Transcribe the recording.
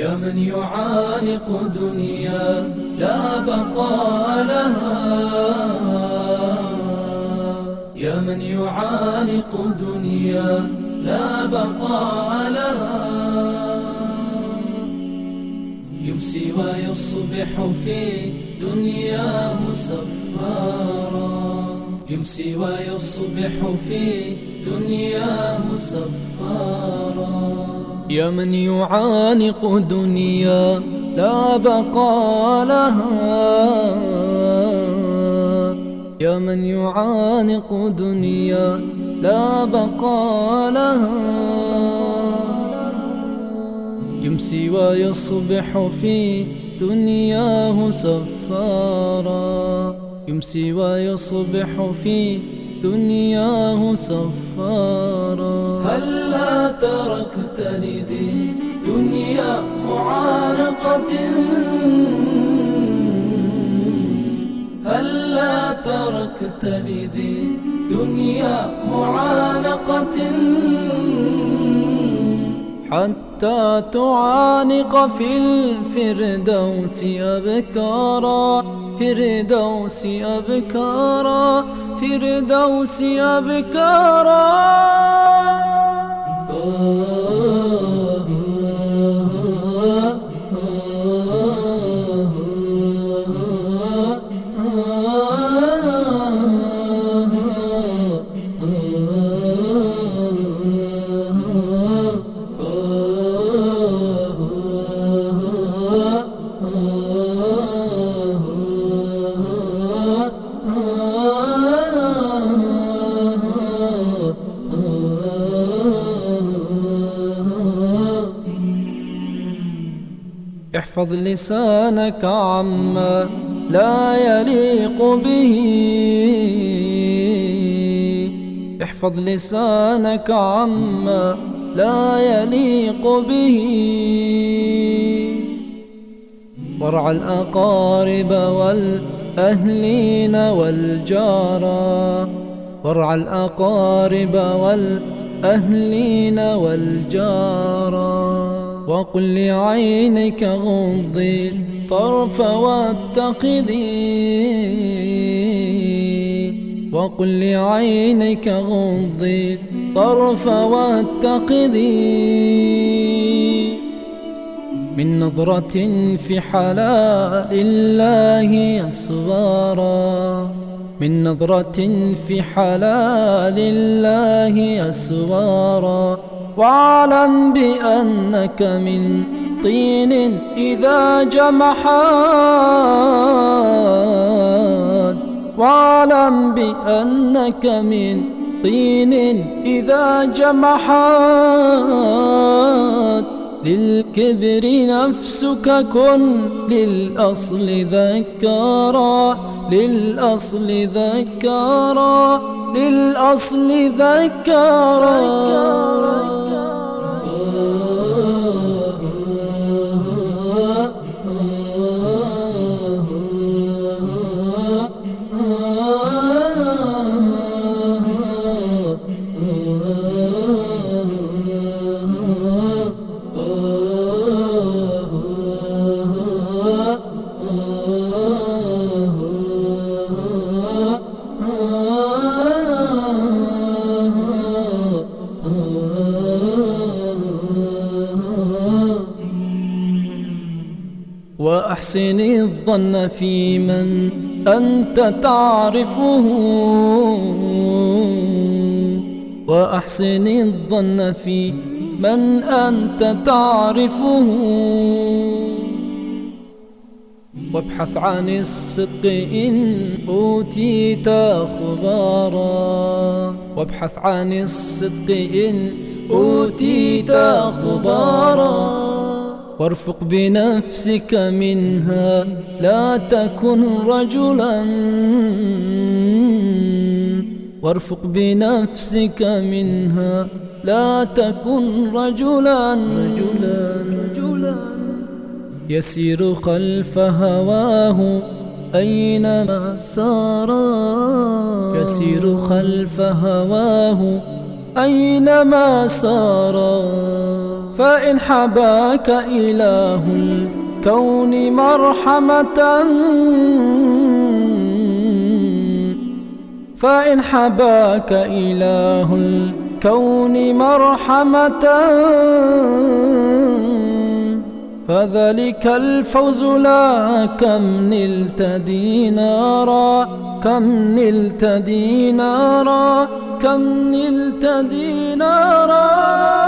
يا من يعانق دنيا لا بقاء لها. يا من يعانق دنيا لا بقاء لها. يمسي ويصبح في دنياه سفارا. يمسي ويصبح في دنياه سفارا. يا من يعانق دنيا لا بقى لها. يا من يعانق دنيا لا بقى لها. يمسي ويصبح في دنياه سفارا. يمسي ويصبح في دنياه سفارا. هلا تركتني ذي دنيا معانقة؟ هلا تركتني ذي دنيا معانقة؟ حتى تعانق في الفردوس أبكارا فردوس أبكارا فردوس أبكارا. احفظ لسانك عما لا يليق به. احفظ لسانك عما لا يليق به. وارعى الأقارب والأهلين والجارى وارعى الأقارب والأهلين والجارى وقل لعينك غضي طرف واتقذي وقل لعينك غضي طرف واتقذي من نظرة في حلال الله أسوارا. من نظرة في حلال الله أسوارا. واعلم بأنك من طين إذا جمحات واعلم بأنك من طين إذا جمحات للكبر نفسك كن للأصل ذكارا للأصل ذكارا للأصل ذكارا وأحسن الظن في من أنت تعرفه. وأحسن الظن في من أنت تعرفه. وابحث عن الصدق إن أوتيت أخبارا. وابحث عن الصدق إن أوتيت أخبارا. وارفق بنفسك منها. لا تكن رجلا. وارفق بنفسك منها. لا تكن رجلا. رجلا رجلا يسير خلف هواه أينما سارا. يسير خلف هواه أينما سارا. فإن حباك إله الكون مرحمة. فإن حباك إله الكون مرحمة. فذلك الفوز لا كم نلت دينارا كم نلت دينارا كم نلت دينارا